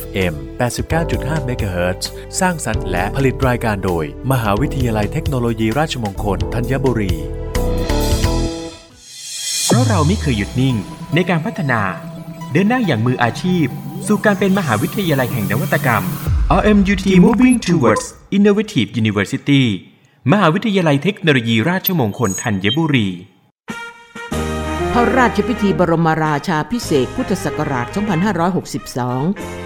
FM 89.5 MHz สร้างสรรค์และผลิตรายการโดย มหาวิทยาลัยเทคโนโลยีราชมงคลธัญบุรี เพราะเราไม่เคยหยุดนิ่งในการพัฒนา เดินหน้าอย่างมืออาชีพ สู่การเป็นมหาวิทยาลัยแห่งนวัตกรรม RMUTT Moving Towards Innovative University มหาวิทยาลัยเทคโนโลยีราชมงคลธัญบุรี พระราชพิธีบรมราชาพิเศษพุทธศักราช 2562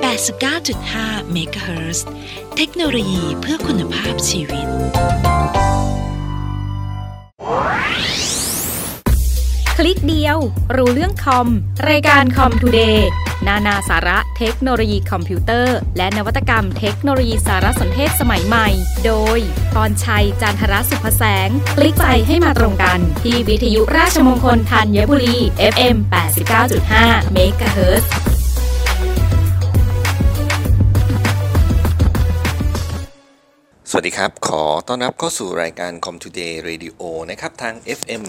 89.5 MHz เทคโนโลยีเพื่อคุณภาพชีวิต คลิกเดียว รู้เรื่องคอม รายการ Com Today นานาสาระเทคโนโลยีคอมพิวเตอร์ และนวัตกรรมเทคโนโลยีสารสนเทศสมัยใหม่ โดยพรชัย จันทรสุภแสง คลิกไปให้มาตรงกัน ที่วิทยุราชมงคลธัญบุรี FM 89.5 MHz สวัสดีครับ ขอต้อนรับเข้าสู่รายการ Com Today Radio นะครับ ทาง FM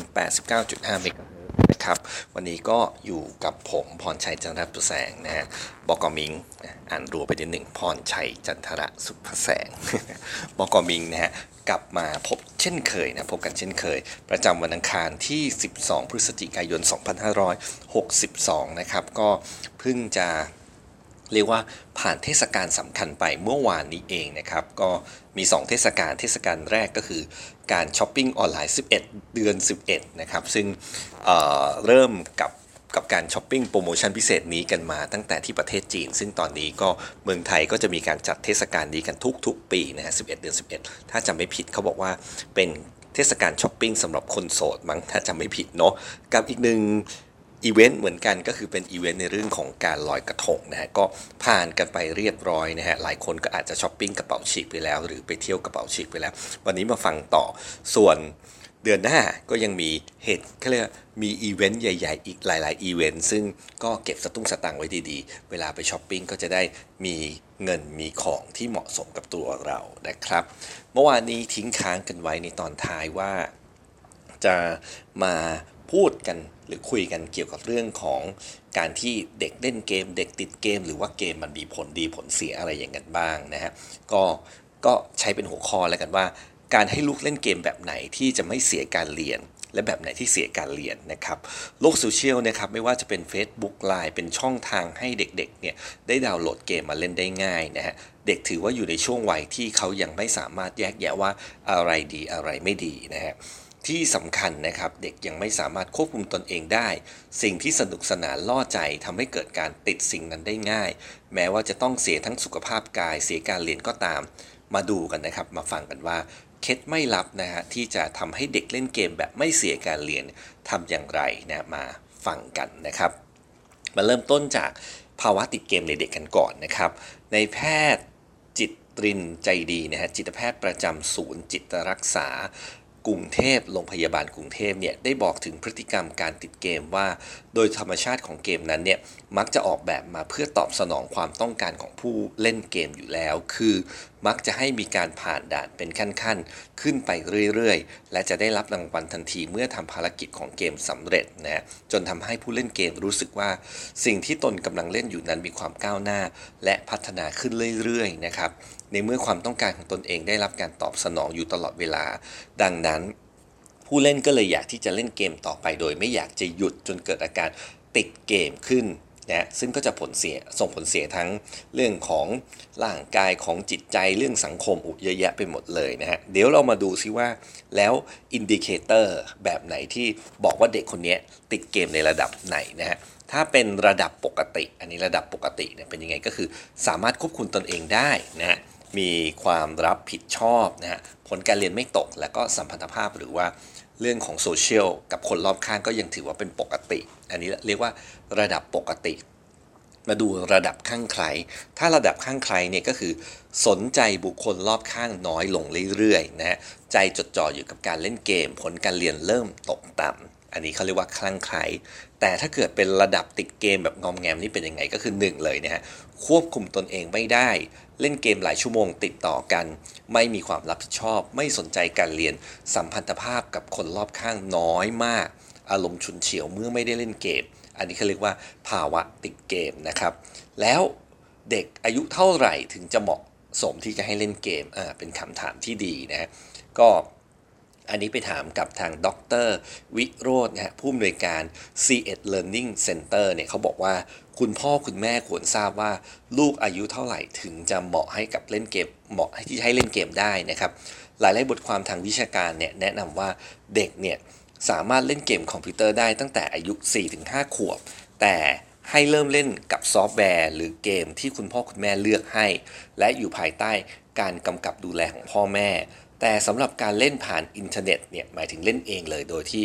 89.5เมกะนะครับ วันนี้ก็อยู่กับผมพรชัยจันทรสุแสงนะฮะบอกมิง อ่านรัวไปนิดหนึ่งพรชัยจันทระสุภแสงบอกมิงนะฮะกลับมาพบเช่นเคยนะ พบกันเช่นเคย ประจำวันอังคารที่ 12 พฤศจิกายน 2562 นะครับ ก็เพิ่งจะ เรียกว่าผ่านเทศกาลสำคัญไปเมื่อวานนี้เองนะครับ ก็มี 2 เทศกาลเทศกาลแรกก็คือการช้อปปิ้งออนไลน์ 11 เดือน 11 นะครับ ซึ่งเเริ่มกับกับการช้อปปิ้งโปรโมชั่นพิเศษนี้กันมาตั้งแต่ที่ประเทศจีน ซึ่งตอนนี้ก็เมืองไทยก็จะมีการจัดเทศกาลนี้กันทุก ๆ ปีนะฮะ 11 เดือน 11 ถ้าจำไม่ผิดเขาบอกว่าเป็นเทศกาลช้อปปิ้งสำหรับคนโสดมั้งถ้าจำไม่ผิดเนาะกับอีกหนึ่ง อีเวนต์เหมือนกันก็คือเป็นอีเวนต์ในเรื่องของการลอยกระทงนะฮะก็ผ่านกันไปเรียบร้อยนะฮะหลายคนก็อาจจะช้อปปิ้งกระเป๋าฉีกไปแล้ว หรือไปเที่ยวกระเป๋าฉีกไปแล้ว วันนี้มาฟังต่อส่วนเดือนหน้าก็ยังมีเหตุเขาเรียกมีอีเวนต์ใหญ่ๆ อีกหลายๆอีเวนต์ซึ่งก็เก็บสตุ้งสตังค์ไว้ดีๆ เวลาไปช้อปปิ้งก็จะได้มีเงินมีของที่เหมาะสมกับตัวเรานะครับ เมื่อวานนี้ทิ้งค้างกันไว้ในตอนท้ายว่าจะมา พูดกันหรือคุยกันเกี่ยวกับเรื่องของการที่เด็กเล่นเกม เด็กติดเกม หรือว่าเกมมันมีผลดีผลเสียอะไรอย่างกันบ้างนะฮะก็ก็ใช้เป็นหัวข้อแล้วกันว่า การให้ลูกเล่นเกมแบบไหนที่จะไม่เสียการเรียน และแบบไหนที่เสียการเรียนนะครับโลกโซเชียลนะครับไม่ว่าจะเป็น Facebook Line เป็นช่องทางให้เด็กๆเนี่ยได้ดาวน์โหลดเกมมาเล่นได้ง่ายนะฮะเด็กถือว่าอยู่ในช่วงวัยที่เขายังไม่สามารถแยกแยะว่าอะไรดีอะไรไม่ดีนะฮะ ที่สำคัญนะครับ เด็กยังไม่สามารถควบคุมตนเองได้ สิ่งที่สนุกสนานล่อใจทำให้เกิดการติดสิ่งนั้นได้ง่าย แม้ว่าจะต้องเสียทั้งสุขภาพกาย เสียการเรียนก็ตาม มาดูกันนะครับ มาฟังกันว่าเคล็ดไม่ลับนะฮะที่จะทำให้เด็กเล่นเกมแบบไม่เสียการเรียนทำอย่างไรนะมาฟังกันนะครับ มาเริ่มต้นจากภาวะติดเกมในเด็กกันก่อนนะครับ ในแพทย์จิตรินใจดีนะฮะจิตแพทย์ประจำศูนย์จิตรักษา กรุงเทพโรงพยาบาลกรุงเทพเนี่ยได้บอกถึงพฤติกรรมการติดเกมว่า โดยธรรมชาติของเกมนั้นเนี่ยมักจะออกแบบมาเพื่อตอบสนองความต้องการของผู้เล่นเกมอยู่แล้ว คือมักจะให้มีการผ่านด่านเป็นขั้นๆ ขึ้นไปเรื่อยๆ และจะได้รับรางวัลทันทีเมื่อทำภารกิจของเกมสำเร็จนะจนทำให้ผู้เล่นเกมรู้สึกว่า สิ่งที่ตนกำลังเล่นอยู่นั้นมีความก้าวหน้า และพัฒนาขึ้นเรื่อยๆนะครับ ในเมื่อความต้องการของตนเองได้รับการตอบสนองอยู่ตลอดเวลา ดังนั้น ผู้เล่นก็เลยอยากที่จะเล่นเกมต่อไป โดยไม่อยากจะหยุดจนเกิดอาการติดเกมขึ้นนะซึ่งก็จะผลเสียส่งผลเสียทั้งเรื่องของร่างกายของจิตใจเรื่องสังคมอุเยอะแยะไปหมดเลยนะฮะเดี๋ยวเรามาดูซิว่าแล้ว indicator แบบไหนที่บอกว่าเด็กคนนี้ติดเกมในระดับไหนนะฮะถ้าเป็นระดับปกติ อันนี้ระดับปกติเนี่ยเป็นยังไงก็คือสามารถควบคุมตนเองได้นะฮะ มีความรับผิดชอบนะฮะผลการเรียนไม่ตก แล้วก็สัมพันธภาพหรือว่าเรื่องของโซเชียลกับคนรอบข้างก็ยังถือว่าเป็นปกติ อันนี้เรียกว่าระดับปกติ มาดูระดับข้างใคร ถ้าระดับข้างใครเนี่ยก็คือสนใจบุคคลรอบข้างน้อยลงเรื่อยๆนะฮะใจจดจ่ออยู่กับการเล่นเกม ผลการเรียนเริ่มตกต่ำอันนี้เขาเรียกว่าคลั่งไคล้แต่ถ้าเกิดเป็นระดับติดเกมแบบงอมแงมนี่เป็นยังไงก็คือ 1 เลยนะฮะควบคุมตนเองไม่ได้ เล่นเกมหลายชั่วโมงติดต่อกัน ไม่มีความรับผิดชอบ ไม่สนใจการเรียน สัมพันธภาพกับคนรอบข้างน้อยมาก อารมณ์ฉุนเฉียวเมื่อไม่ได้เล่นเกม อันนี้เขาเรียกว่าภาวะติดเกมนะครับ แล้วเด็กอายุเท่าไหร่ถึงจะเหมาะสมที่จะให้เล่นเกม อ่า เป็นคำถามที่ดีนะ ก็ อันนี้ไปถามกับทางดรวิโรธนะฮะผู้อำนวยการ C1 Learning Center เนี่ยเขาบอกว่าคุณพ่อคุณแม่ควรทราบว่าลูกอายุเท่าไหร่ถึงจะเหมาะให้กับเล่นเกมเหมาะที่ให้เล่นเกมได้นะครับ หลายๆบทความทางวิชาการเนี่ยแนะนำว่าเด็กเนี่ยสามารถเล่นเกมคอมพิวเตอร์ได้ตั้งแต่อายุ 4-5 ขวบ แต่ให้เริ่มเล่นกับซอฟต์แวร์หรือเกมที่คุณพ่อคุณแม่เลือกให้ และอยู่ภายใต้การกำกับดูแลของพ่อแม่ แต่สำหรับการเล่นผ่านอินเทอร์เน็ตเนี่ยหมายถึงเล่นเองเลยโดยที่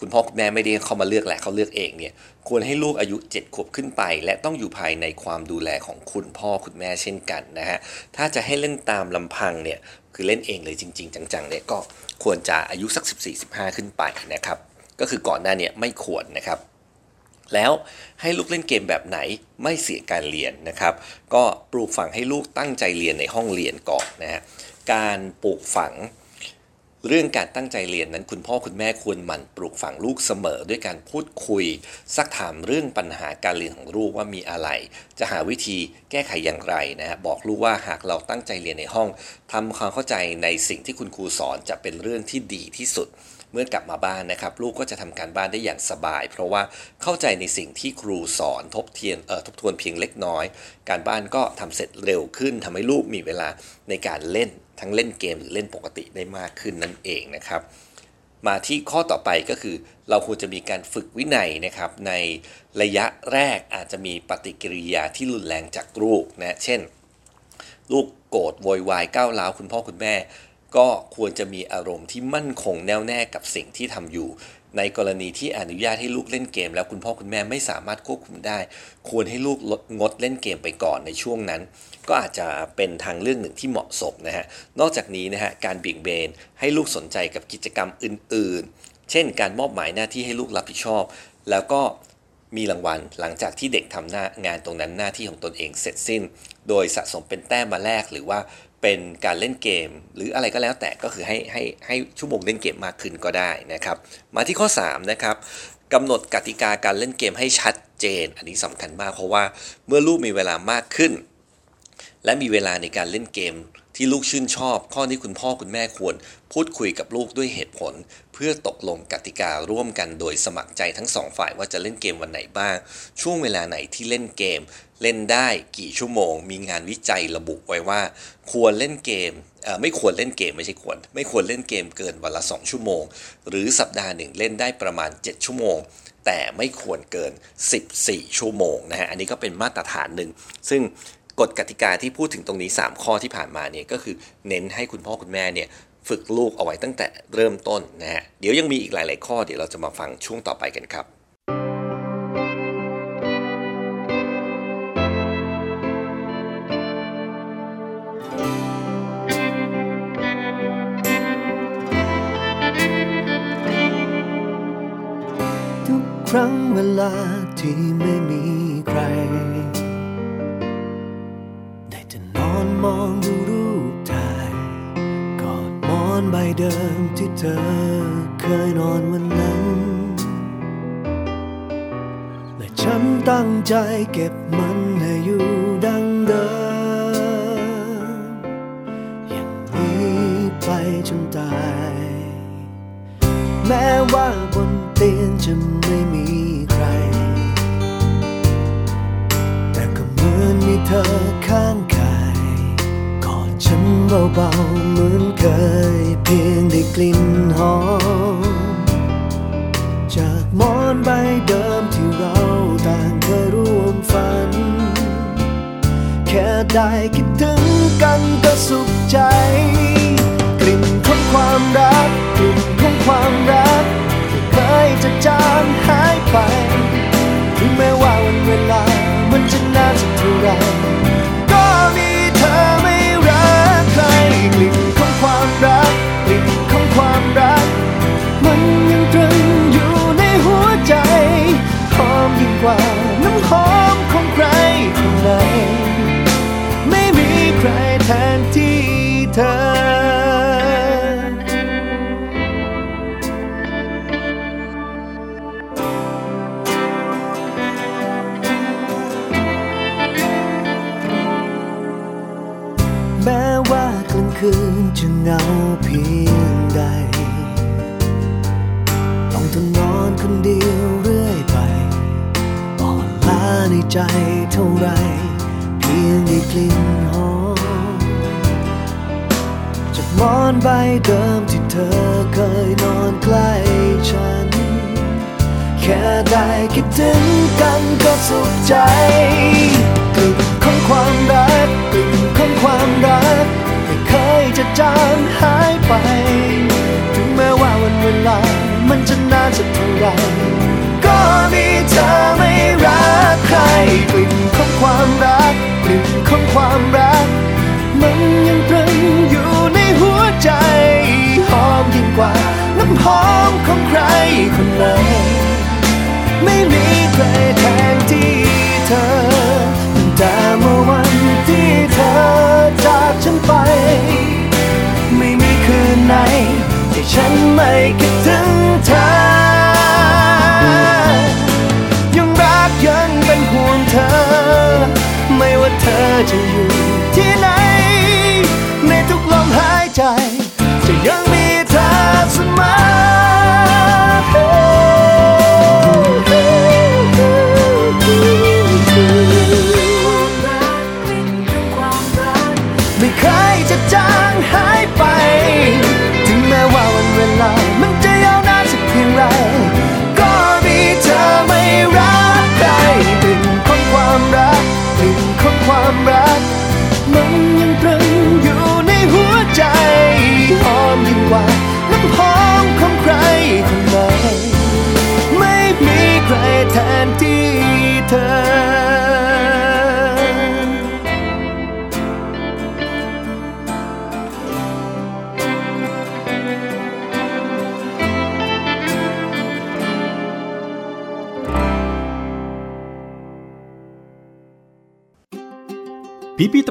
คุณพ่อคุณแม่ไม่ได้เข้ามาเลือกแหละเขาเลือกเองเนี่ยควรให้ลูกอายุ 7 ขวบขึ้นไป และต้องอยู่ภายในความดูแลของคุณพ่อคุณแม่เช่นกันนะฮะถ้าจะให้เล่นตามลำพังเนี่ยคือเล่นเองเลยจริง ๆ จังๆเนี่ยก็ควรจะอายุสัก 14-15 ขึ้นไปนะครับก็คือก่อนหน้าเนี้ไม่ควรนะครับแล้วให้ลูกเล่นเกมแบบไหนไม่เสียการเรียนนะครับ ก็ปลูกฝังให้ลูกตั้งใจเรียนในห้องเรียนก่อนนะฮะ การปลูกฝัง เรื่องการตั้งใจเรียนนั้น คุณพ่อคุณแม่ควรหมั่นปลูกฝังลูกเสมอ ด้วยการพูดคุย ซักถามเรื่องปัญหาการเรียนของลูกว่ามีอะไร จะหาวิธีแก้ไขอย่างไรนะฮะบอกลูกว่าหากเราตั้งใจเรียนในห้องทำความเข้าใจในสิ่งที่คุณครูสอนจะเป็นเรื่องที่ดีที่สุดเมื่อกลับมาบ้านนะครับ ลูกก็จะทำการบ้านได้อย่างสบาย เพราะว่าเข้าใจในสิ่งที่ครูสอนทบเทียนเอ่อทบทวนเพียงเล็กน้อย การบ้านก็ทำเสร็จเร็วขึ้นทำให้ลูกมีเวลาในการเล่น ทั้งเล่นเกมหรือเล่นปกติได้มากขึ้นนั่นเองนะครับ มาที่ข้อต่อไปก็คือ เราควรจะมีการฝึกวินัยนะครับในระยะแรกอาจจะมีปฏิกิริยาที่รุนแรงจากลูกนะเช่น ลูกโกรธโวยวายก้าวร้าวคุณพ่อคุณแม่ ก็ควรจะมีอารมณ์ที่มั่นคงแน่วแน่กับสิ่งที่ทำอยู่ในกรณีที่อนุญาตให้ลูกเล่นเกม แล้วคุณพ่อคุณแม่ไม่สามารถควบคุมได้ ควรให้ลูกลดงดเล่นเกมไปก่อนในช่วงนั้น ก็อาจจะเป็นทางเลือกหนึ่งที่เหมาะสมนะฮะ นอกจากนี้นะฮะการเบี่ยงเบนให้ลูกสนใจกับกิจกรรมอื่น ๆ เช่น การมอบหมายหน้าที่ให้ลูกรับผิดชอบ แล้วก็มีรางวัลหลังจากที่เด็กทำหน้างานตรงนั้นหน้าที่ของตนเองเสร็จสิ้น โดยสะสมเป็นแต้มมาแลกหรือว่าเป็นการเล่นเกม หรืออะไรก็แล้วแต่ก็คือให้ให้ให้ชั่วโมงเล่นเกมมากขึ้นก็ได้นะครับ มาที่ข้อ 3 นะครับกำหนดกติกาการเล่นเกมให้ชัดเจน อันนี้สำคัญมากเพราะว่าเมื่อลูกมีเวลามากขึ้น และมีเวลาในการเล่นเกม ที่ลูกชื่นชอบ ข้อนี้คุณพ่อคุณแม่ควร พูดคุยกับลูกด้วยเหตุผล เพื่อตกลงกติการ่วมกันโดยสมัครใจทั้งสองฝ่ายว่าจะเล่นเกมวันไหนบ้าง ช่วงเวลาไหนที่เล่นเกม เล่นได้กี่ชั่วโมง มีงานวิจัยระบุไว้ว่า ควรเล่นเกมไม่ควรเล่นเกมไม่ใช่ควร ไม่ควรเล่นเกมเกินวันละ 2 ชั่วโมง หรือสัปดาห์หนึ่งเล่นได้ประมาณ 7 ชั่วโมงแต่ไม่ควรเกิน 14 ชั่วโมงนะฮะ อันนี้ก็เป็นมาตรฐานหนึ่ง ซึ่ง กฎกติกาที่พูดถึงตรงนี้ 3 ข้อที่ผ่านมาเนี่ยก็คือเน้นให้คุณพ่อคุณแม่เนี่ยฝึกลูกเอาไว้ตั้งแต่เริ่มต้นนะฮะเดี๋ยวยังมีอีกหลาย ๆ ข้อเดี๋ยวเราจะมาฟังช่วงต่อไปกันครับทุกครั้งเวลาที่ไม่มีใคร อนมองดูรูปถ่ายกอดหมอนใบเดิมที่เธอเคยนอนวันนั้น และฉันตั้งใจเก็บมันให้อยู่ดังเดิม อย่างนี้ไปจนตาย แม้ว่าบนเตียงจะไม่มีใคร แต่ก็เหมือนมีเธอข้าง ฉันเบาๆเหมือนเคย เพียงได้กลิ่นหอม จากมอนใบเดิมที่เราต่างเคยร่วมฝัน แค่ได้คิดถึงกันก็สุขใจ กลิ่นของความรัก กลิ่นของความรักที่เคยจะจางหายไปถึงแม้ว่าวันเวลา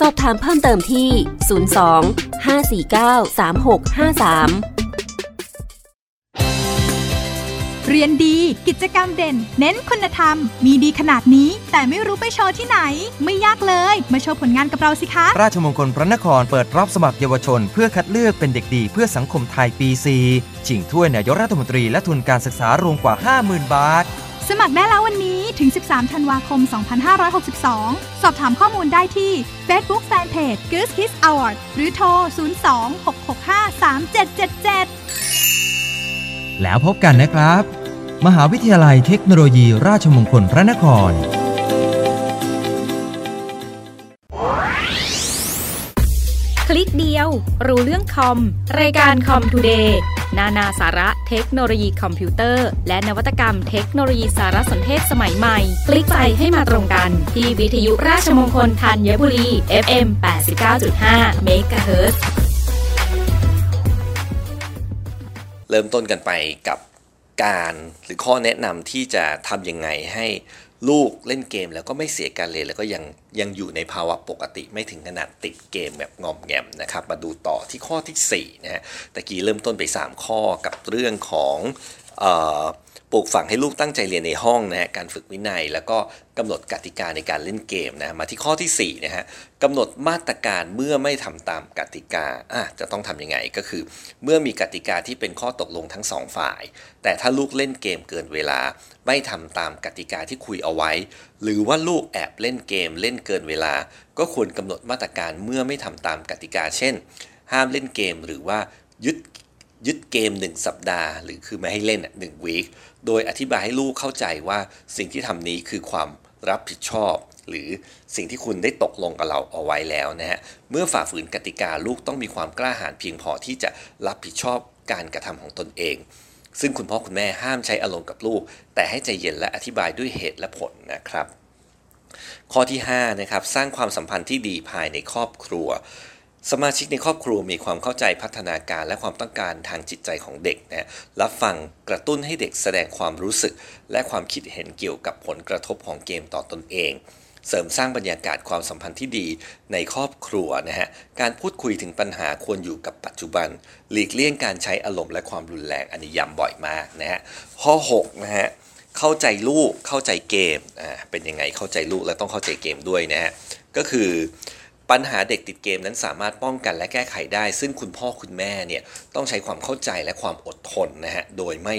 สอบถามเพิ่มเติมที่ 02 549 3653 เรียนดีกิจกรรมเด่น เน้นคุณธรรม มีดีขนาดนี้ แต่ไม่รู้ไปโชว์ที่ไหน ไม่ยากเลย มาโชว์ผลงานกับเราสิคะ ราชมงคลพระนครเปิดรับสมัครเยาวชน เพื่อคัดเลือกเป็นเด็กดีเพื่อสังคมไทยปี 4 ชิงถ้วยนายกรัฐมนตรีและทุนการศึกษารวมกว่า 50,000 บาท สมัครได้แล้ววันนี้ถึง 13 ธันวาคม 2562 สอบถามข้อมูลได้ที่ Facebook Fanpage Goose Kids Award หรือโทร 02-665-3777 แล้วพบกันนะครับ มหาวิทยาลัยเทคโนโลยีราชมงคลพระนคร ลิกเดียว รู้เรื่องคอม รายการคอมทูเดย์นานาสาระเทคโนโลยีคอมพิวเตอร์ และนวัตกรรมเทคโนโลยีสารสนเทศสมัยใหม่ คลิกไปให้มาตรงกัน ที่วิทยุราชมงคลธัญบุรี FM 89.5 MHz เริ่มต้นกันไปกับการหรือข้อแนะนำที่จะทำยังไงให้ ลูกเล่นเกมแล้วก็ไม่เสียการเรียนแล้วก็ยังยังอยู่ในภาวะปกติไม่ถึงขนาดติดเกมแบบงอมแงมนะครับมาดูต่อที่ข้อที่4นะฮะตะกี้เริ่มต้นไป 3 ข้อกับเรื่องของออปลูกฝังให้ลูกตั้งใจเรียนในห้องนะฮะการฝึกวินัย แล้วก็กำหนดกติกาในการเล่นเกมนะมาที่ข้อที่4นะฮะกำหนดมาตรการเมื่อไม่ทำตามกติกาอะจะต้องทำยังไงก็คือ เมื่อมีกติกาที่เป็นข้อตกลงทั้งสองฝ่าย แต่ถ้าลูกเล่นเกมเกินเวลา ไม่ทำตามกติกาที่คุยเอาไว้ หรือว่าลูกแอบเล่นเกมเล่นเกินเวลา ก็ควรกำหนดมาตรการเมื่อไม่ทำตามกติกา เช่น ห้ามเล่นเกมหรือว่ายึดยึดเกม 1 สัปดาห์ หรือคือไม่ให้เล่นหนึ่งวีคโดยอธิบายให้ลูกเข้าใจว่าสิ่งที่ทำนี้คือความรับผิดชอบ หรือสิ่งที่คุณได้ตกลงกับเราเอาไว้แล้วนะฮะเมื่อฝ่าฝืนกติกาลูกต้องมีความกล้าหาญเพียงพอที่จะรับผิดชอบการกระทำของตนเอง ซึ่งคุณพ่อคุณแม่ห้ามใช้อารมณ์กับลูก แต่ให้ใจเย็นและอธิบายด้วยเหตุและผลนะครับ ข้อที่5นะครับสร้างความสัมพันธ์ที่ดีภายในครอบครัว สมาชิกในครอบครัวมีความเข้าใจพัฒนาการและความต้องการทางจิตใจของเด็กนะรับฟังกระตุ้นให้เด็กแสดงความรู้สึก และความคิดเห็นเกี่ยวกับผลกระทบของเกมต่อตนเอง เสริมสร้างบรรยากาศความสัมพันธ์ที่ดีในครอบครัวนะฮะ การพูดคุยถึงปัญหาควรอยู่กับปัจจุบัน หลีกเลี่ยงการใช้อารมณ์และความรุนแรงอันนี้ย้ำบ่อยมากนะฮะ ข้อ 6 นะฮะ เข้าใจลูก เข้าใจเกม อ่า เป็นยังไงเข้าใจลูกและต้องเข้าใจเกมด้วยนะฮะ ก็คือปัญหาเด็กติดเกมนั้นสามารถป้องกันและแก้ไขได้ ซึ่งคุณพ่อคุณแม่เนี่ยต้องใช้ความเข้าใจและความอดทนนะฮะ โดยไม่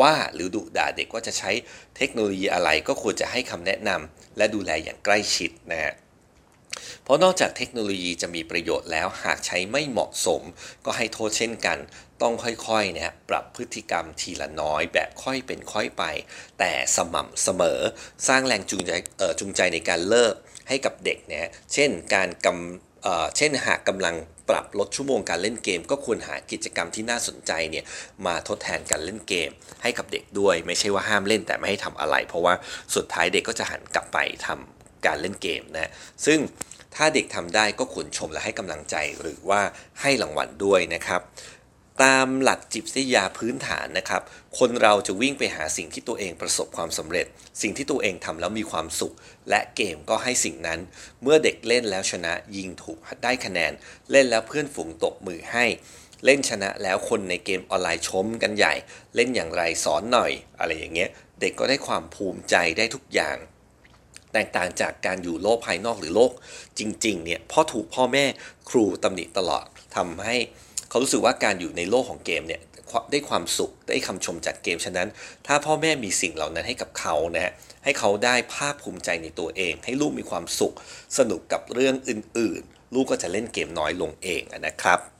ว่าหรือดุด่าเด็กว่าจะใช้เทคโนโลยีอะไรก็ควรจะให้คำแนะนำ และดูแลอย่างใกล้ชิดนะฮะเพราะนอกจากเทคโนโลยีจะมีประโยชน์แล้วหากใช้ไม่เหมาะสม ก็ให้โทษเช่นกัน ต้องค่อยๆนะปรับพฤติกรรมทีละน้อยแบบค่อยเป็นค่อยไป แต่สม่ำเสมอ สร้างแรงจูงใจจูงใจในการเลิกให้กับเด็กนะเช่นการกำ เช่นหากกำลังปรับลดชั่วโมงการเล่นเกม ก็ควรหากิจกรรมที่น่าสนใจเนี่ยมาทดแทนการเล่นเกม ให้กับเด็กด้วย ไม่ใช่ว่าห้ามเล่นแต่ไม่ให้ทำอะไร เพราะว่าสุดท้ายเด็กก็จะหันกลับไปทำการเล่นเกมนะซึ่งถ้าเด็กทำได้ก็ควรชมและให้กำลังใจหรือว่าให้รางวัลด้วยนะครับ ตามหลักจิตวิทยาพื้นฐานนะครับ คนเราจะวิ่งไปหาสิ่งที่ตัวเองประสบความสำเร็จ สิ่งที่ตัวเองทำแล้วมีความสุข และเกมก็ให้สิ่งนั้น เมื่อเด็กเล่นแล้วชนะยิงถูกได้คะแนน เล่นแล้วเพื่อนฝูงตบมือให้ เล่นชนะแล้วคนในเกมออนไลน์ชมกันใหญ่ เล่นอย่างไรสอนหน่อย อะไรอย่างเงี้ย เด็กก็ได้ความภูมิใจได้ทุกอย่างแตกต่างจากการอยู่โลกภายนอกหรือโลกจริงๆเนี่ยพ่อถูกพ่อแม่ครูตำหนิตลอดทำให้ เขารู้สึกว่าการอยู่ในโลกของเกมเนี่ยได้ความสุขได้คำชมจากเกมฉะนั้น ถ้าพ่อแม่มีสิ่งเหล่านั้นให้กับเขานะฮะให้เขาได้ภาคภูมิใจในตัวเอง ให้ลูกมีความสุข สนุกกับเรื่องอื่น ๆ ลูกก็จะเล่นเกมน้อยลงเองนะครับ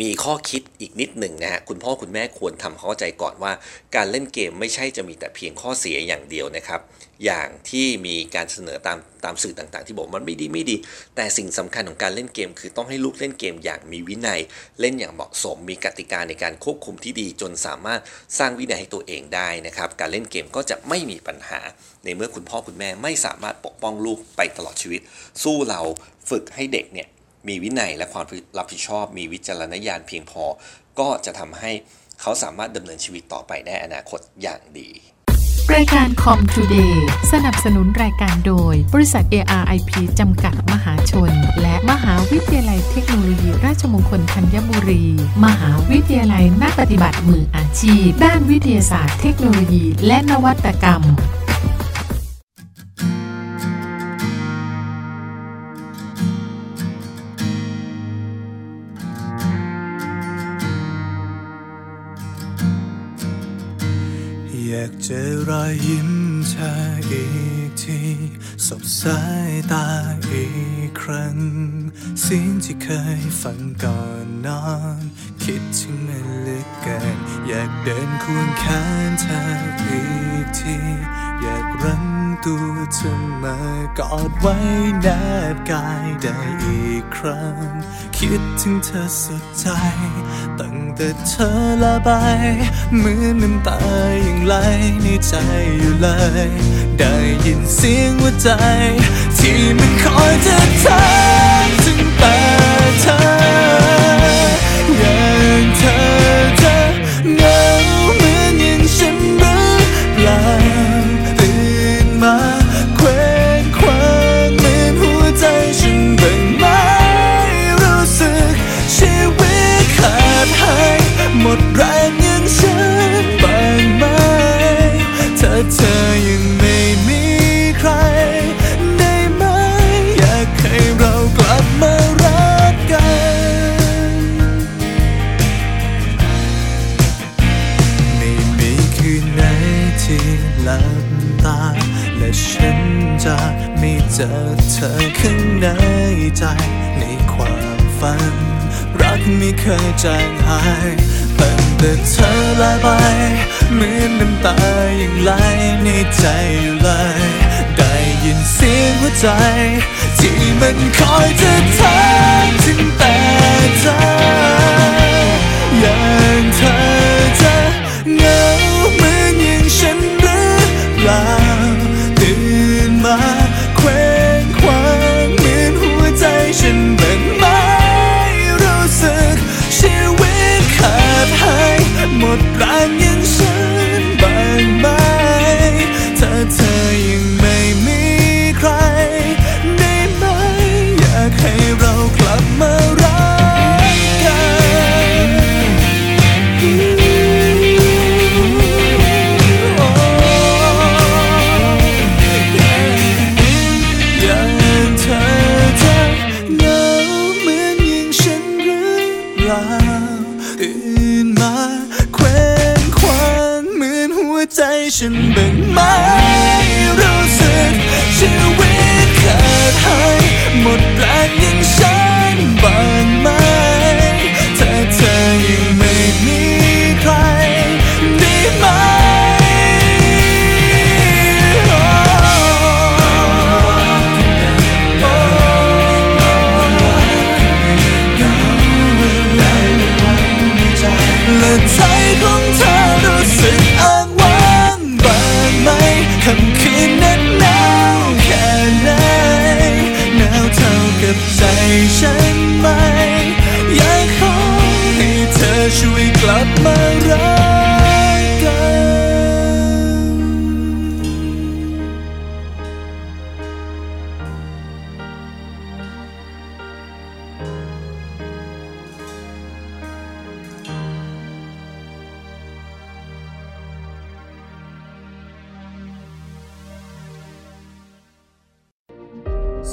มีข้อคิดอีกนิดหนึ่งนะฮะคุณพ่อคุณแม่ควรทำเข้าใจก่อนว่า การเล่นเกมไม่ใช่จะมีแต่เพียงข้อเสียอย่างเดียวนะครับ อย่างที่มีการเสนอตามตามสื่อต่างๆ ที่บอกมันไม่ดีไม่ดี แต่สิ่งสำคัญของการเล่นเกม คือต้องให้ลูกเล่นเกมอย่างมีวินัย เล่นอย่างเหมาะสม มีกติกาในการควบคุมที่ดีจนสามารถสร้างวินัยให้ตัวเองได้นะครับ การเล่นเกมก็จะไม่มีปัญหา ในเมื่อคุณพ่อคุณแม่ไม่สามารถปกป้องลูกไปตลอดชีวิต สู้เราฝึกให้เด็กเนี่ย มีวินัยและความรับผิดชอบ มีวิจารณญาณเพียงพอ ก็จะทำให้เขาสามารถดำเนินชีวิตต่อไปในอนาคตอย่างดีรายการคอมทูเดย์สนับสนุนรายการโดย บริษัท ARIP จำกัดมหาชน และมหาวิทยาลัยเทคโนโลยีราชมงคลธัญบุรี มหาวิทยาลัยนักปฏิบัติมืออาชีพ ด้านวิทยาศาสตร์เทคโนโลยี และนวัตกรรม เจอรอยยิ้มเธออีกทีสบสายตาอีกครั้งเสียงที่เคยฟังก่อนนอน คิดถึงมันเหลือเกินอยากเดินควงแขนเธออีกที อยากรั้ง ตัวเธอมากอดไว้แนบกายได้อีกครั้ง คิดถึงเธอสุดใจ ตั้งแต่เธอละบายเหมือนน้ำตายังไหลในใจอยู่เลย ได้ยินเสียงหัวใจ ที่มันคอยจะถามถึงแตาเธอ เจอเธอข้างในใจในความฝัน รักไม่เคยจางหายเพิ่มแต่เธอลาไปเหมือนน้ำตายังไหลในใจอยู่เลย ได้ยินเสียงหัวใจ ที่มันคอยจะถามถึงแต่เธออย่างเธอ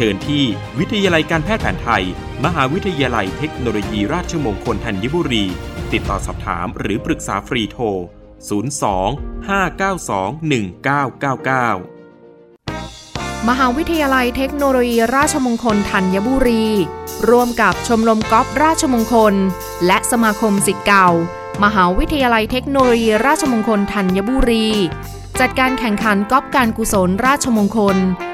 ชิญที่วิทยาลัยการแพทย์แผนไทย มหาวิทยาลัยเทคโนโลยีราชมงคลธัญบุรี ติดต่อสอบถามหรือปรึกษาฟรีโทร 02 592 1999มหาวิทยาลัยเทคโนโลยีราชมงคลธัญบุรี ร่วมกับชมรมกอล์ฟราชมงคล และสมาคมสิทธิ์เก่า มหาวิทยาลัยเทคโนโลยีราชมงคลธัญบุรี จัดการแข่งขันกอล์ฟการกุศลราชมงคล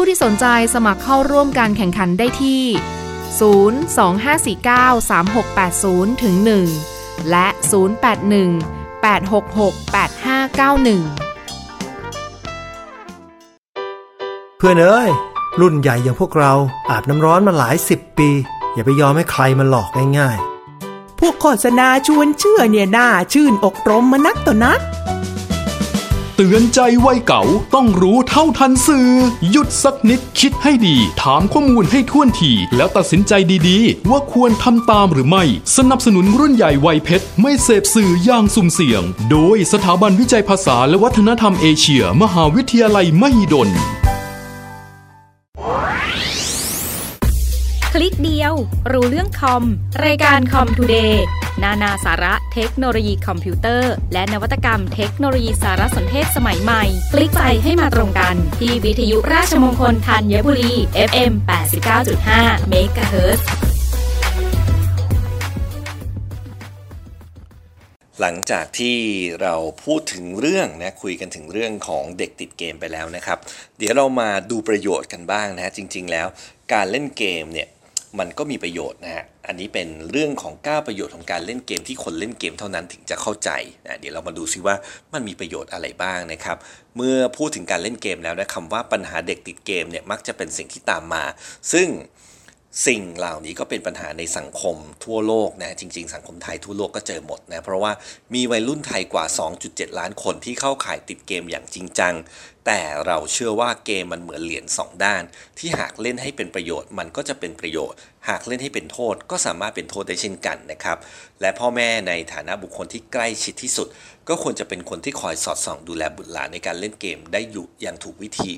ผู้ที่สนใจสมัครเข้าร่วมการแข่งขันได้ที่ 025493680ถึง1และ 081 866 8591 เพื่อนเอ้ย รุ่นใหญ่อย่างพวกเราอาบน้ำร้อนมาหลายสิบปี อย่าไปยอมให้ใครมาหลอกง่ายพวกโฆษณาชวนเชื่อเนี่ยน่าชื่นอกรมมานักต่อนัก เตือนใจวัยเก่าต้องรู้เท่าทันสื่อ หยุดสักนิดคิดให้ดี ถามข้อมูลให้ท่วนที แล้วตัดสินใจดีๆ ว่าควรทำตามหรือไม่ สนับสนุนรุ่นใหญ่วัยเพชร ไม่เสพสื่ออย่างสุ่มเสี่ยง โดยสถาบันวิจัยภาษาและวัฒนธรรมเอเชีย มหาวิทยาลัยมหิดล ว รู้เรื่องคอม รายการ Com Today นานาสาระเทคโนโลยีคอมพิวเตอร์ และนวัตกรรมเทคโนโลยีสารสนเทศสมัยใหม่ คลิกไปให้มาตรงกัน ที่วิทยุราชมงคลธัญบุรี FM 89.5 MHz หลังจากที่เราพูดถึงเรื่องนะคุยกันถึงเรื่องของเด็กติดเกมไปแล้วนะครับ เดี๋ยวเรามาดูประโยชน์กันบ้างนะฮะจริง ๆ แล้วการเล่นเกมเนี่ย มันก็มีประโยชน์นะฮะ อันนี้เป็นเรื่องของ 9 ประโยชน์ของการเล่นเกมที่คนเล่นเกมเท่านั้นถึงจะเข้าใจนะเดี๋ยวเรามาดูซิว่ามันมีประโยชน์อะไรบ้างนะครับ เมื่อพูดถึงการเล่นเกมแล้วนะคำว่าปัญหาเด็กติดเกมเนี่ยมักจะเป็นสิ่งที่ตามมา ซึ่ง สิ่งเหล่านี้ก็เป็นปัญหาในสังคมทั่วโลกนะจริง ๆ สังคมไทยทั่วโลกก็เจอหมดนะเพราะว่ามีวัยรุ่นไทยกว่า 2.7 ล้านคนที่เข้าข่ายติดเกมอย่างจริงจัง แต่เราเชื่อว่าเกมมันเหมือนเหรียญ2ด้าน ที่หากเล่นให้เป็นประโยชน์มันก็จะเป็นประโยชน์ หากเล่นให้เป็นโทษก็สามารถเป็นโทษได้เช่นกันนะครับและพ่อแม่ในฐานะบุคคลที่ใกล้ชิดที่สุด ก็ควรจะเป็นคนที่คอยสอดส่องดูแลบุตรหลานในการเล่นเกมได้อยู่อย่างถูกวิธี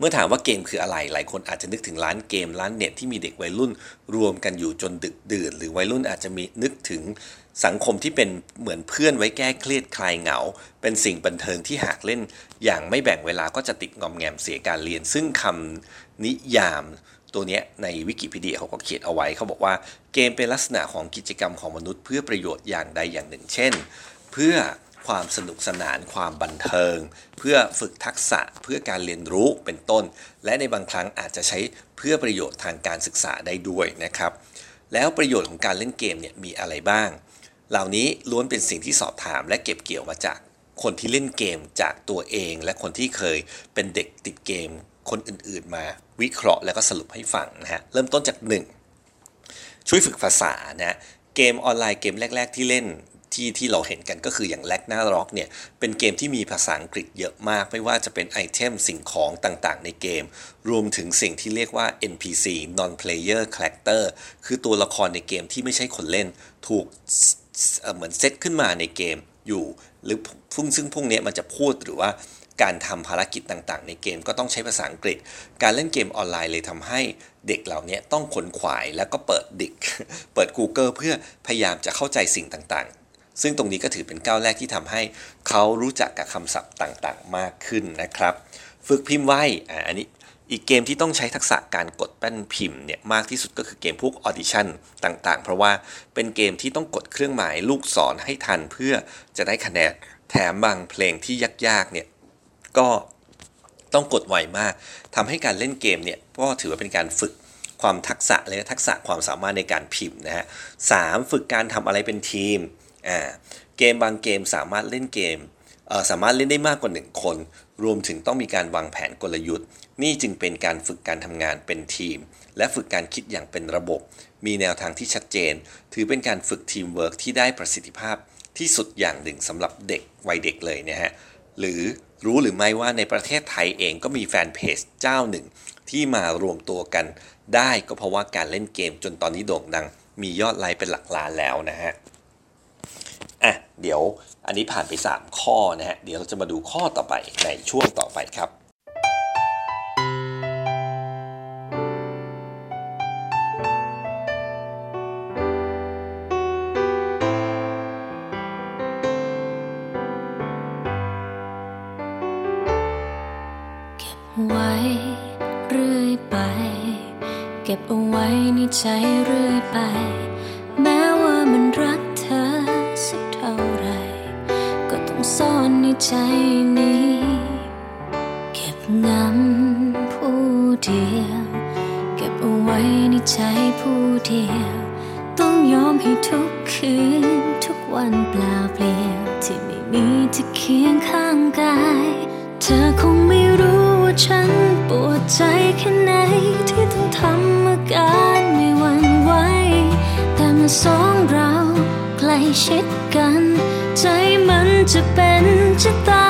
เมื่อถามว่าเกมคืออะไร หลายคนอาจจะนึกถึงร้านเกมร้านเน็ตที่มีเด็กวัยรุ่นรวมกันอยู่จนดึกดื่น หรือวัยรุ่นอาจจะมีนึกถึงสังคมที่เป็นเหมือนเพื่อนไว้แก้เครียดคลายเหงา เป็นสิ่งบันเทิงที่หากเล่น อย่างไม่แบ่งเวลาก็จะติดงอมแงมเสียการเรียน ซึ่งคำนิยามตัวนี้ในวิกิพีเดียเขาก็เขียนเอาไว้เขาบอกว่าเกมเป็นลักษณะของกิจกรรมของมนุษย์ เพื่อประโยชน์อย่างใดอย่างหนึ่ง เช่น เพื่อ ความสนุกสนานความบันเทิง เพื่อฝึกทักษะเพื่อการเรียนรู้เป็นต้น และในบางครั้งอาจจะใช้เพื่อประโยชน์ทางการศึกษาได้ด้วยนะครับ แล้วประโยชน์ของการเล่นเกมเนี่ยมีอะไรบ้าง เหล่านี้ล้วนเป็นสิ่งที่สอบถามและเก็บเกี่ยวมาจากคนที่เล่นเกมจากตัวเอง และคนที่เคยเป็นเด็กติดเกม คนอื่นๆ มาวิเคราะห์แล้วก็สรุปให้ฟังนะฮะเริ่มต้นจาก 1 ช่วยฝึกภาษานะเกมออนไลน์เกมแรก ๆ ที่เล่น ที่ที่เราเห็นกันก็คืออย่างแลกหน้าร็อกเนี่ยเป็นเกมที่มีภาษาอังกฤษเยอะมาก ไม่ว่าจะเป็นไอเทมสิ่งของต่างๆ ในเกม รวมถึงสิ่งที่เรียกว่า NPC non player character คือตัวละครในเกมที่ไม่ใช่คนเล่น ถูกเหมือนเซตขึ้นมาในเกมอยู่ หรือพุ่งซึ่งพวกนี้มันจะพูดหรือว่าการทำภารกิจต่างๆ ในเกมก็ต้องใช้ภาษาอังกฤษ การเล่นเกมออนไลน์เลยทำให้เด็กเหล่านี้ต้องขนขวายแล้วก็เปิดดิก เปิด Google เพื่อพยายามจะเข้าใจสิ่งต่างๆ ซึ่งตรงนี้ก็ถือเป็นก้าวแรกที่ทำให้เขารู้จักกับคำศัพท์ต่างๆ มากขึ้นนะครับ ฝึกพิมพ์ไว้อันนี้อีกเกมที่ต้องใช้ทักษะการกดแป้นพิมพ์เนี่ยมากที่สุดก็คือเกมพวก Audition ต่างๆ เพราะว่าเป็นเกมที่ต้องกดเครื่องหมายลูกศรให้ทันเพื่อจะได้คะแนนแถมบางเพลงที่ยากๆเนี่ยก็ต้องกดไวมากทำให้การเล่นเกมเนี่ยก็ถือว่าเป็นการฝึกความทักษะและทักษะความสามารถในการพิมพ์นะฮะสฝึกการทำอะไรเป็นทีม อ่าเกมบางเกมสามารถเล่นเกมสามารถเล่นได้มากกว่า 1 คน รวมถึงต้องมีการวางแผนกลยุทธ์ นี่จึงเป็นการฝึกการทำงานเป็นทีม และฝึกการคิดอย่างเป็นระบบ มีแนวทางที่ชัดเจน ถือเป็นการฝึกทีมเวิร์กที่ได้ประสิทธิภาพที่สุดอย่างหนึ่งสำหรับเด็กวัยเด็กเลยนะฮะ หรือรู้หรือไม่ว่าในประเทศไทยเองก็มีแฟนเพจเจ้าหนึ่ง ที่มารวมตัวกัน ได้ก็เพราะว่าการเล่นเกมจนตอนนี้โด่งดัง มียอดไลค์เป็นหลักล้านแล้วนะฮะ อะเดี๋ยวอันนี้ผ่านไป 3 ข้อนะฮะเดี๋ยวเราจะมาดูข้อต่อไปในช่วงต่อไปครับไว้เรื่อยไป เก็บเอาไว้ในใจ ข้างกาย เธอคงไม่รู้ว่าฉันปวดใจแค่ไหนที่ต้องทำอาการไม่หวั่นไหวแต่เมื่อสองเราใกล้ชิดกัน ใจมันจะเป็นจะตาย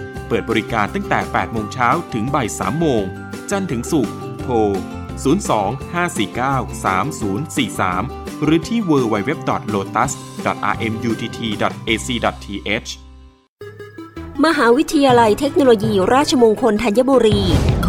เปิดบริการตั้งแต่ 8 โมงเช้าถึงบ่าย 3 โมง จันทร์ถึงศุกร์ โทร 02-549-3043 หรือที่ www.lotus.rmutt.ac.th มหาวิทยาลัยเทคโนโลยีราชมงคลธัญบุรี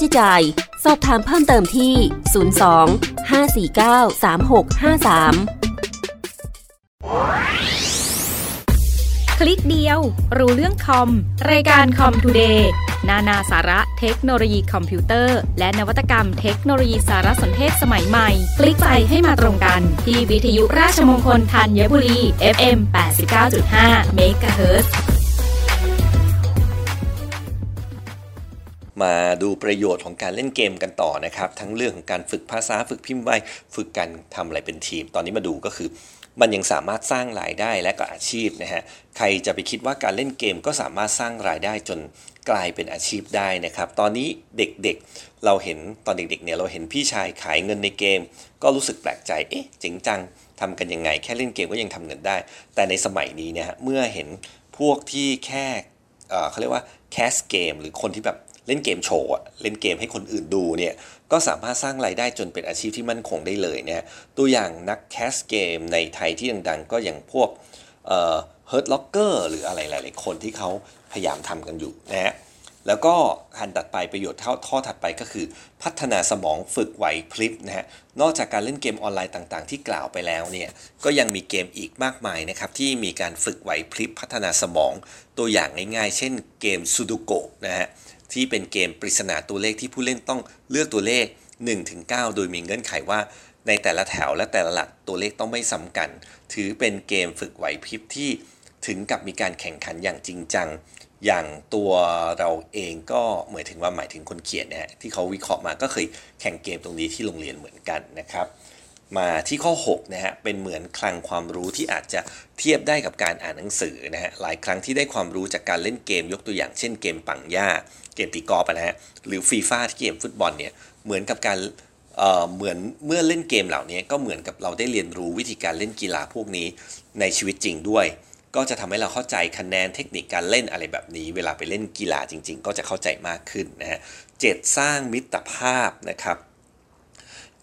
ใช้จ่าย สอบถามเพิ่มเติมที่ 02 549 3653 คลิกเดียว รู้เรื่องคอม รายการคอมทูเดย์นานาสาระเทคโนโลยีคอมพิวเตอร์ และนวัตกรรมเทคโนโลยีสารสนเทศสมัยใหม่ คลิกไปให้มาตรงกัน ที่วิทยุราชมงคลธัญบุรี FM 89.5 MHz มาดูประโยชน์ของการเล่นเกมกันต่อนะครับ ทั้งเรื่องของการฝึกภาษาฝึกพิมพ์ไวฝึกการทำอะไรเป็นทีม ตอนนี้มาดูก็คือมันยังสามารถสร้างรายได้และก็อาชีพนะฮะ ใครจะไปคิดว่าการเล่นเกมก็สามารถสร้างรายได้จนกลายเป็นอาชีพได้นะครับ ตอนนี้เด็กๆ เราเห็นตอนเด็กๆ เนี่ยเราเห็นพี่ชายขายเงินในเกม ก็รู้สึกแปลกใจ เอ๊ะจริงจังทำกันยังไง แค่เล่นเกมก็ยังทำเงินได้ แต่ในสมัยนี้เนี่ยเมื่อเห็นพวกที่แค่เขาเรียกว่าแคสเกมหรือคนที่แบบ เล่นเกมโชว์เล่นเกมให้คนอื่นดูเนี่ยก็สามารถสร้างรายได้จนเป็นอาชีพที่มั่นคงได้เลยเนี่ยตัวอย่างนัก cast เกมในไทยที่ดังๆ ก็อย่างพวก Heartrocker หรืออะไรหลาย ๆ คนที่เขาพยายามทำกันอยู่นะฮะแล้วก็ทันตัดไปประโยชน์เท่าท่อถัดไปก็คือ พัฒนาสมองฝึกไหวพริบนะฮะนอกจากการเล่นเกมออนไลน์ต่างๆ ที่กล่าวไปแล้วเนี่ยก็ยังมีเกมอีกมากมายนะครับที่มีการฝึกไหวพริบพัฒนาสมองตัวอย่างง่ายๆ เช่นเกมซูดูโกะนะฮะ ที่เป็นเกมปริศนาตัวเลขที่ผู้เล่นต้องเลือกตัวเลข 1-9 โดยมีเงื่อนไขว่า ในแต่ละแถวและแต่ละหลักตัวเลขต้องไม่ซ้ำกัน ถือเป็นเกมฝึกไหวพริบที่ถึงกับมีการแข่งขันอย่างจริงจัง อย่างตัวเราเองก็เหมือนถึงว่าหมายถึงคนเขียนนะฮะที่เขาวิเคราะห์มาก็เคยแข่งเกมตรงนี้ที่โรงเรียนเหมือนกันนะครับ มาที่ข้อ6นะฮะเป็นเหมือนคลังความรู้ที่อาจจะเทียบได้กับการอ่านหนังสือนะฮะหลายครั้งที่ได้ความรู้จากการเล่นเกมยกตัวอย่างเช่นเกมปังย่าเกมตีกอล์ฟนะฮะหรือฟีฟ่าที่เกมฟุตบอลเนี่ยเหมือนกับการเเหมือนเมื่อเล่นเกมเหล่านี้ก็เหมือนกับเราได้เรียนรู้วิธีการเล่นกีฬาพวกนี้ในชีวิตจริงด้วย ก็จะทำให้เราเข้าใจคะแนนเทคนิคการเล่นอะไรแบบนี้ เวลาไปเล่นกีฬาจริง ๆ ก็จะเข้าใจมากขึ้นนะฮะเจ็ดสร้างมิตรภาพนะครับ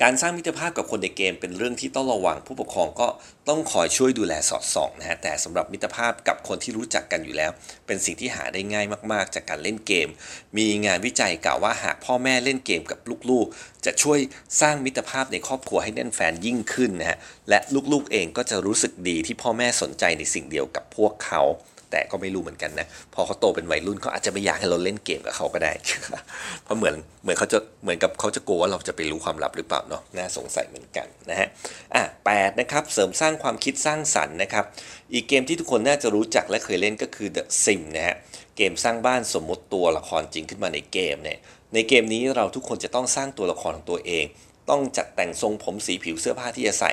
การสร้างมิตรภาพกับคนในเกมเป็นเรื่องที่ต้องระวัง ผู้ปกครองก็ต้องคอยช่วยดูแลสอดส่องนะฮะแต่สำหรับมิตรภาพกับคนที่รู้จักกันอยู่แล้ว เป็นสิ่งที่หาได้ง่ายมากๆ จากการเล่นเกม มีงานวิจัยกล่าวว่าหากพ่อแม่เล่นเกมกับลูกๆ จะช่วยสร้างมิตรภาพในครอบครัวให้แน่นแฟนยิ่งขึ้นนะฮะและลูกๆเองก็จะรู้สึกดีที่พ่อแม่สนใจในสิ่งเดียวกับพวกเขา แต่ก็ไม่รู้เหมือนกันนะพอเขาโตเป็นวัยรุ่นเขาอาจจะไม่อยากให้เราเล่นเกมกับเขาก็ได้ เพราะเหมือนเหมือนเขาจะเหมือนกับเขาจะกลัวว่าเราจะไปรู้ความลับหรือเปล่าเนาะน่าสงสัยเหมือนกันนะฮะอะแปดนะครับเสริมสร้างความคิดสร้างสรรค์นะครับอีกเกมที่ทุกคนน่าจะรู้จักและเคยเล่นก็คือ The Sim นะฮะเกมสร้างบ้านสมมติตัวละครจริงขึ้นมาในเกมเนี่ยในเกมนี้เราทุกคนจะต้องสร้างตัวละครของตัวเอง ต้องจัดแต่งทรงผมสีผิวเสื้อผ้าที่จะใส่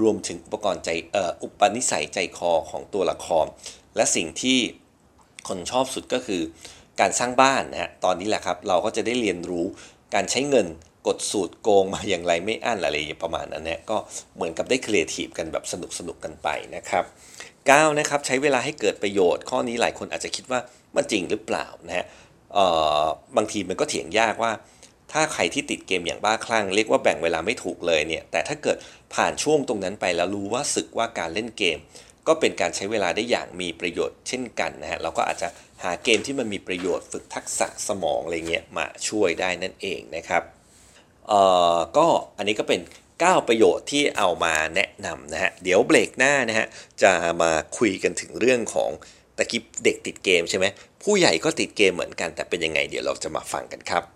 รวมถึงอุปกรณ์ใจอ,อ,อุปนิสัยใจคอของตัวละคร และสิ่งที่คนชอบสุดก็คือ การสร้างบ้านนะฮะตอนนี้แหละครับเราก็จะได้เรียนรู้การใช้เงินกดสูตรโกงมาอย่างไรไม่อั้นอะไรประมาณนั้นเนี่ยก็เหมือนกับได้ครีเอทีฟกันแบบสนุกสนุกกันไปนะครับ9นะครับใช้เวลาให้เกิดประโยชน์ ข้อนี้หลายคนอาจจะคิดว่ามันจริงหรือเปล่านะฮะบางทีมันก็เถียงยากว่า ถ้าใครที่ติดเกมอย่างบ้าคลั่งเรียกว่าแบ่งเวลาไม่ถูกเลยเนี่ย แต่ถ้าเกิดผ่านช่วงตรงนั้นไปแล้วรู้ว่าสึกว่าการเล่นเกม ก็เป็นการใช้เวลาได้อย่างมีประโยชน์เช่นกันนะฮะ เราก็อาจจะหาเกมที่มันมีประโยชน์ฝึกทักษะสมองอะไรเงี้ยมาช่วยได้นั่นเองนะครับ เอ่อ ก็อันนี้ก็เป็น 9 ประโยชน์ที่เอามาแนะนำนะฮะ เดี๋ยวเบรกหน้านะฮะจะมาคุยกันถึงเรื่องของตะกี้เด็กติดเกมใช่ไหมผู้ใหญ่ก็ติดเกมเหมือนกันแต่เป็นยังไง เดี๋ยวเราจะมาฟังกันครับ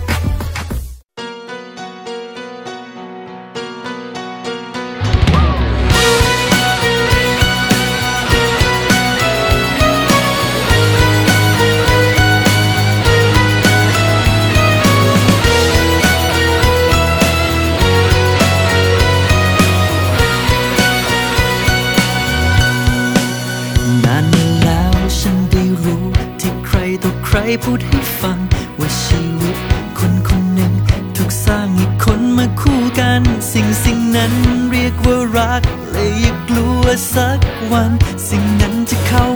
พูดให้ฟัง ว่าชีวิตคนคนหนึ่งถูกสร้างให้คนมาคู่กัน สิ่งสิ่งนั้นเรียกว่ารักเลยอย่ากลัวสักวัน สิ่งนั้นจะเข้า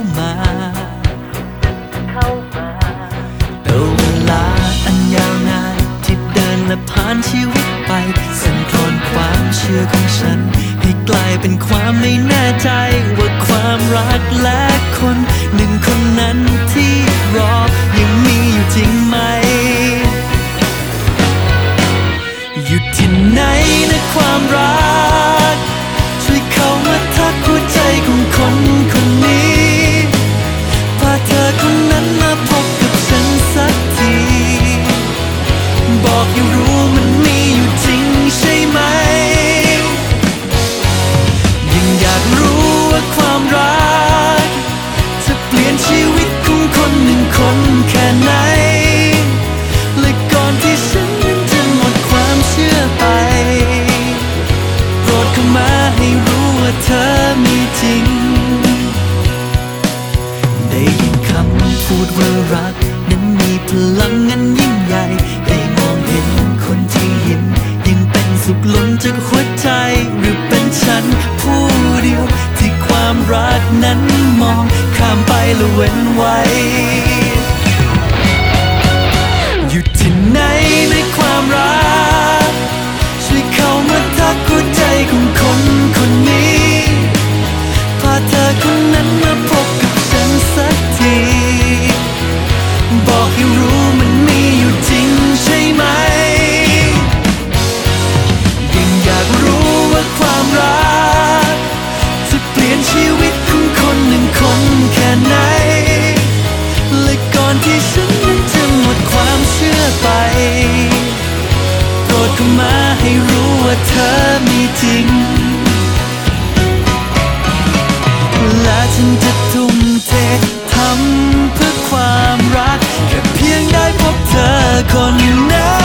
มีจริง และฉันจะทุ่มเททำเพื่อความรัก แค่เพียงได้พบเธอคนนั้น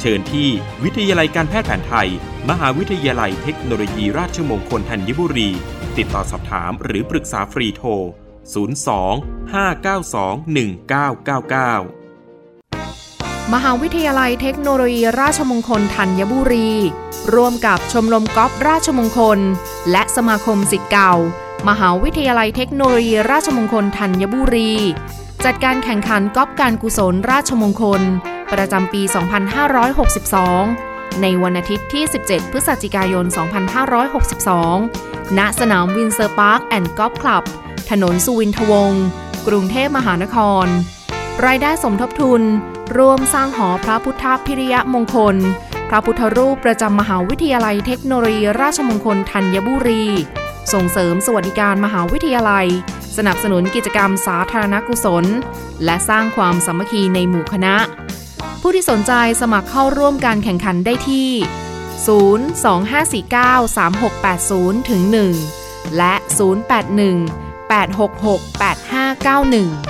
เชิญที่วิทยาลัยการแพทย์แผนไทย มหาวิทยาลัยเทคโนโลยีราชมงคลธัญบุรี ติดต่อสอบถามหรือปรึกษาฟรีโทร 02 592 1999มหาวิทยาลัยเทคโนโลยีราชมงคลธัญบุรี ร่วมกับชมรมกอล์ฟราชมงคล และสมาคมศิษย์เก่า มหาวิทยาลัยเทคโนโลยีราชมงคลธัญบุรี จัดการแข่งขันกอล์ฟการกุศลราชมงคล ประจำปี 2562 ในวันอาทิตย์ที่ 17 พฤศจิกายน 2562 ณ สนามวินเซอร์พาร์คแอนด์กอล์ฟคลับ ถนนสุวินทวงศ์กรุงเทพมหานคร รายได้สมทบทุน ร่วมสร้างหอพระพุทธพิริยมงคล พระพุทธรูปประจำมหาวิทยาลัยเทคโนโลยีราชมงคลธัญบุรี ส่งเสริมสวัสดิการมหาวิทยาลัย สนับสนุนกิจกรรมสาธารณกุศล และสร้างความสามัคคีในหมู่คณะ ผู้ที่สนใจสมัครเข้าร่วมการแข่งขันได้ที่ 025493680ถึง1และ 081 866 8591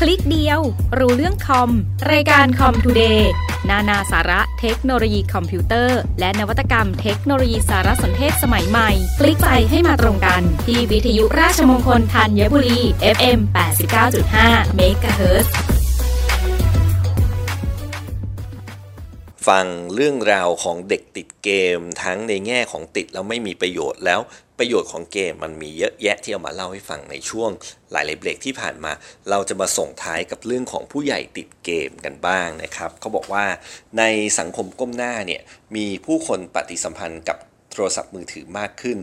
คลิกเดียว รู้เรื่องคอม รายการคอมทูเดย์นานาสาระเทคโนโลยีคอมพิวเตอร์ และนวัตกรรมเทคโนโลยีสารสนเทศสมัยใหม่ คลิกไปให้มาตรงกัน ที่วิทยุราชมงคลธัญบุรี FM 89.5 MHz ฟังเรื่องราวของเด็กติดเกม ทั้งในแง่ของติดแล้วไม่มีประโยชน์แล้วประโยชน์ของเกมมันมีเยอะแยะที่เอามาเล่าให้ฟังในช่วงหลายๆเบรกที่ผ่านมา เราจะมาส่งท้ายกับเรื่องของผู้ใหญ่ติดเกมกันบ้างนะครับเขาบอกว่าในสังคมก้มหน้าเนี่ยมีผู้คนปฏิสัมพันธ์กับโทรศัพท์มือถือมากขึ้น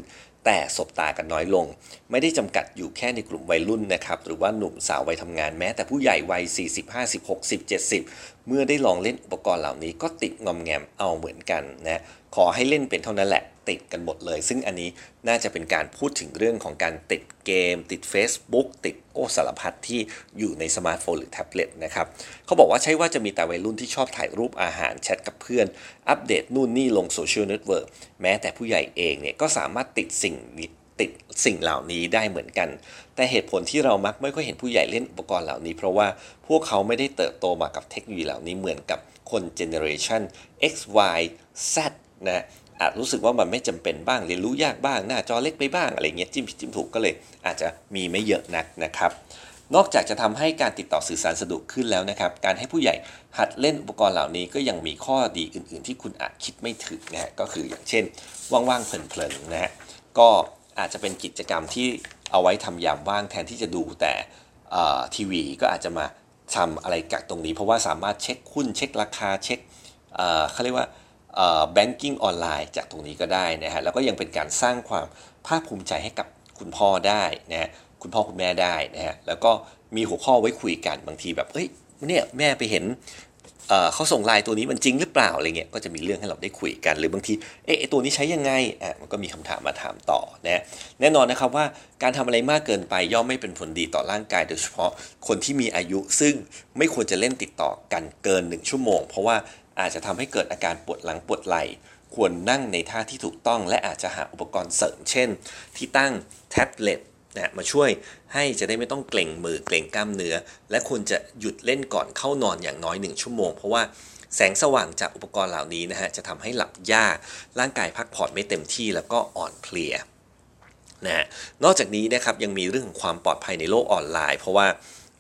แต่สบตากันน้อยลง ไม่ได้จำกัดอยู่แค่ในกลุ่มวัยรุ่นนะครับหรือว่าหนุ่มสาววัยทำงานแม้แต่ผู้ใหญ่วัย 40 50 60 70 เมื่อได้ลองเล่นอุปกรณ์เหล่านี้ก็ติดงอมแงมเอาเหมือนกันนะขอให้เล่นเป็นเท่านั้นแหละ ติดกันหมดเลย ซึ่งอันนี้น่าจะเป็นการพูดถึงเรื่องของการติดเกม ติด Facebook ติดโอสารพัดที่อยู่ในสมาร์ทโฟนหรือแท็บเล็ตนะครับเขาบอกว่าใช่ว่าจะมีแต่วัยรุ่นที่ชอบถ่ายรูปอาหารแชทกับเพื่อน อัปเดตนู่นนี่ลงโซเชียลเน็ตเวิร์กแม้แต่ผู้ใหญ่เองเนี่ยก็สามารถติดสิ่งติดสิ่งเหล่านี้ได้เหมือนกัน แต่เหตุผลที่เรามักไม่ค่อยเห็นผู้ใหญ่เล่นอุปกรณ์เหล่านี้ เพราะว่าพวกเขาไม่ได้เติบโตมากับเทคโนโลยีเหล่านี้เหมือนกับคนเจเนอเรชัน X Y Z นะ อาจรู้สึกว่ามันไม่จำเป็นบ้างเรียนรู้ยากบ้าง หน้าจอเล็กไปบ้างอะไรเงี้ยจิ้มผิดจิ้มถูกก็เลยอาจจะมีไม่เยอะนักนะครับนอกจากจะทำให้การติดต่อสื่อสารสะดวกขึ้นแล้วนะครับ การให้ผู้ใหญ่หัดเล่นอุปกรณ์เหล่านี้ก็ยังมีข้อดีอื่น ๆ ที่คุณอาจคิดไม่ถึงนะฮะก็คืออย่างเช่น ว่าง ๆ เพลิน ๆ นะฮะก็อาจจะเป็นกิจกรรมที่เอาไว้ทำยามว่างแทนที่จะดูแต่ทีวีก็อาจจะมาทำอะไรจากตรงนี้ เพราะว่าสามารถเช็คหุ้นเช็คราคาเช็คเขาเรียกว่า แบงกิ้งออนไลน์จากตรงนี้ก็ได้นะฮะแล้วก็ยังเป็นการสร้างความภาคภูมิใจให้กับคุณพ่อได้นะฮะคุณพ่อคุณแม่ได้นะฮะแล้วก็มีหัวข้อไว้คุยกันบางทีแบบเอ้ยเนี่ยแม่ไปเห็นเขาส่งไลน์ตัวนี้มันจริงหรือเปล่าอะไรเงี้ยก็จะมีเรื่องให้เราได้คุยกัน หรือบางทีเอ๊ะตัวนี้ใช้ยังไงอะมันก็มีคำถามมาถามต่อนะแน่นอนนะครับว่าการทำอะไรมากเกินไปย่อมไม่เป็นผลดีต่อร่างกาย โดยเฉพาะคนที่มีอายุ ซึ่งไม่ควรจะเล่นติดต่อกันเกิน 1 ชั่วโมง เพราะว่า อาจจะทำให้เกิดอาการปวดหลังปวดไหล่ ควรนั่งในท่าที่ถูกต้อง และอาจจะหาอุปกรณ์เสริม เช่น ที่ตั้งแท็บเล็ตนะมาช่วยให้จะได้ไม่ต้องเกร็งมือเกร็งกล้ามเนื้อ และควรจะหยุดเล่นก่อนเข้านอนอย่างน้อย 1 ชั่วโมง เพราะว่าแสงสว่างจากอุปกรณ์เหล่านี้นะฮะจะทำให้หลับยากร่างกายพักผ่อนไม่เต็มที่แล้วก็อ่อนเพลียนะฮะนอกจากนี้นะครับยังมีเรื่องของความปลอดภัยในโลกออนไลน์ เพราะว่า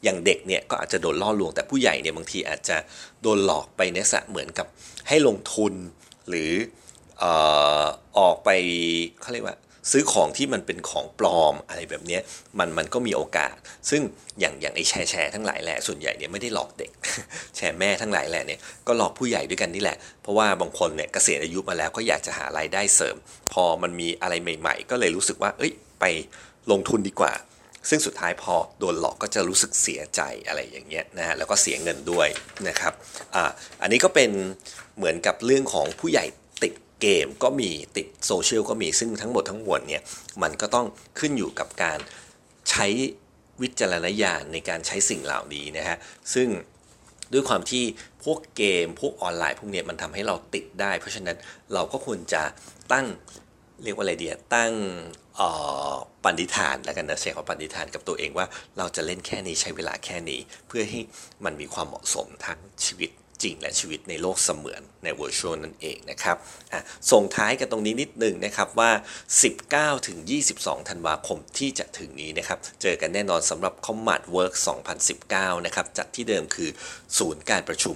อย่างเด็กเนี่ยก็อาจจะโดนล่อลวง แต่ผู้ใหญ่เนี่ยบางทีอาจจะโดนหลอกไปในสะเหมือนกับให้ลงทุนหรือออออกไปเขาเรียกว่าซื้อของที่มันเป็นของปลอมอะไรแบบนี้มันมันก็มีโอกาส ซึ่งอย่างอย่างไอ้แชร์แชร์ทั้งหลายแหละส่วนใหญ่เนี่ยไม่ได้หลอกเด็ก แชร์แม่ทั้งหลายแหละเนี่ยก็หลอกผู้ใหญ่ด้วยกันนี่แหละ เพราะว่าบางคนเนี่ยเกษียณอายุมาแล้วก็อยากจะหารายได้เสริม พอมันมีอะไรใหม่ ๆ ก็เลยรู้สึกว่า เอ้ยไปลงทุนดีกว่า ซึ่งสุดท้ายพอโดนหลอกก็จะรู้สึกเสียใจอะไรอย่างเงี้ยนะฮะแล้วก็เสียเงินด้วยนะครับอ่าอันนี้ก็เป็นเหมือนกับเรื่องของผู้ใหญ่ติดเกมก็มีติดโซเชียลก็มีซึ่งทั้งหมดทั้งมวลเนี่ยมันก็ต้องขึ้นอยู่กับการใช้วิจารณญาณในการใช้สิ่งเหล่านี้นะฮะซึ่งด้วยความที่พวกเกมพวกออนไลน์พวกเนี้ยมันทำให้เราติดได้ เพราะฉะนั้นเราก็ควรจะตั้งเรียกว่าอะไรเดียตั้ง ปณิธานแล้วกันนะใช้คำปณิธานกับตัวเองว่าเราจะเล่นแค่นี้ใช้เวลาแค่นี้ เพื่อให้มันมีความเหมาะสมทั้งชีวิตจริงและชีวิตในโลกเสมือนใน virtual นั่นเองนะครับส่งท้ายกันตรงนี้นิดนึงนะครับว่า 19 ถึง 22 ธันวาคมที่จะถึงนี้นะครับ เจอกันแน่นอนสำหรับ Commat Work 2019 นะครับ จัดที่เดิมคือศูนย์การประชุม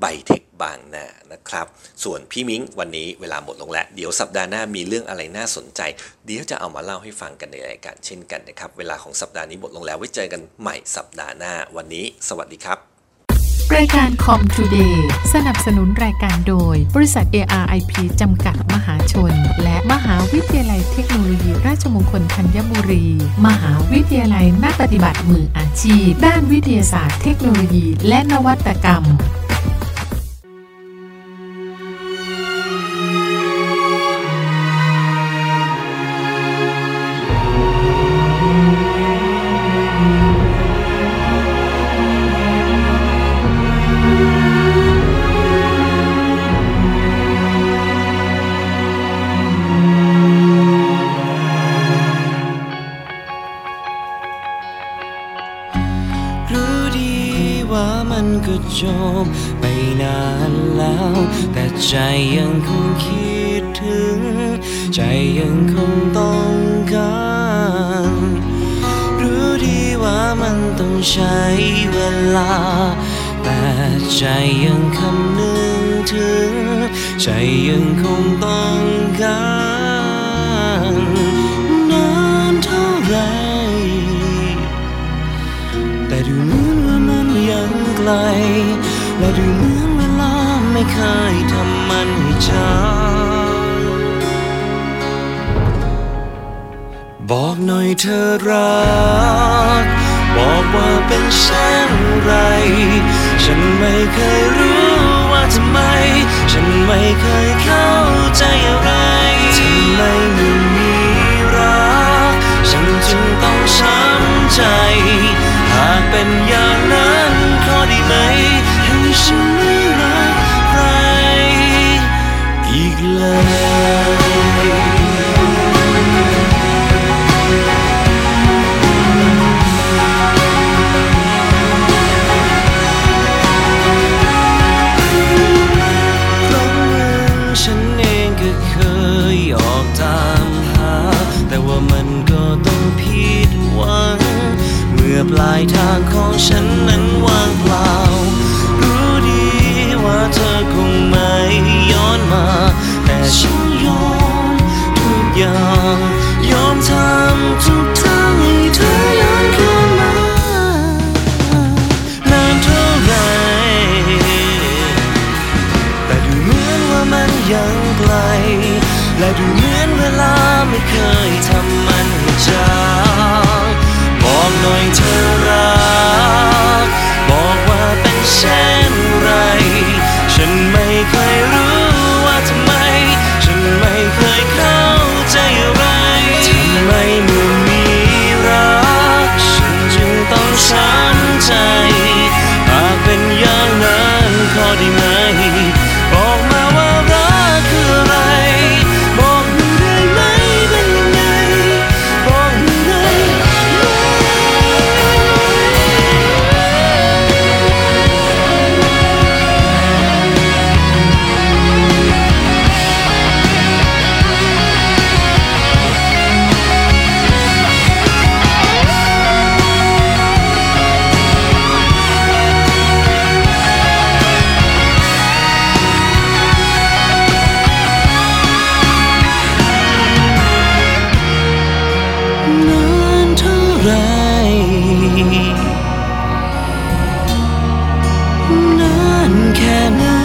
ไบเทคบางนานะครับ ส่วนพี่มิ้งวันนี้เวลาหมดลงแล้ว เดี๋ยวสัปดาห์หน้ามีเรื่องอะไรน่าสนใจ เดี๋ยวจะเอามาเล่าให้ฟังกันในรายการเช่นกันนะครับ เวลาของสัปดาห์นี้หมดลงแล้วไว้เจอกันใหม่สัปดาห์หน้า วันนี้ สวัสดีครับรายการคอมทูเดย์สนับสนุนรายการโดย บริษัท ARIP จำกัดมหาชน และมหาวิทยาลัยเทคโนโลยีราชมงคลธัญบุรี มหาวิทยาลัยนักปฏิบัติมืออาชีพ ด้านวิทยาศาสตร์เทคโนโลยี และนวัตกรรม จบไปนานแล้ว แต่ใจยังคงคิดถึง ใจยังคงต้องการรู้ดีว่ามันต้องใช้เวลา แต่ใจยังคำนึงถึง ใจยังคง เคยทำมันให้ช้า บอกหน่อยเธอรัก บอกว่าเป็นเช่นไร ฉันไม่เคยรู้ว่าทำไม ฉันไม่เคยเข้าใจอะไรทำไมเมื่อมีรัก ฉันจึงต้องช้ำใจ หากเป็นอย่างนั้นขอได้ไหมให้ฉัน อี แ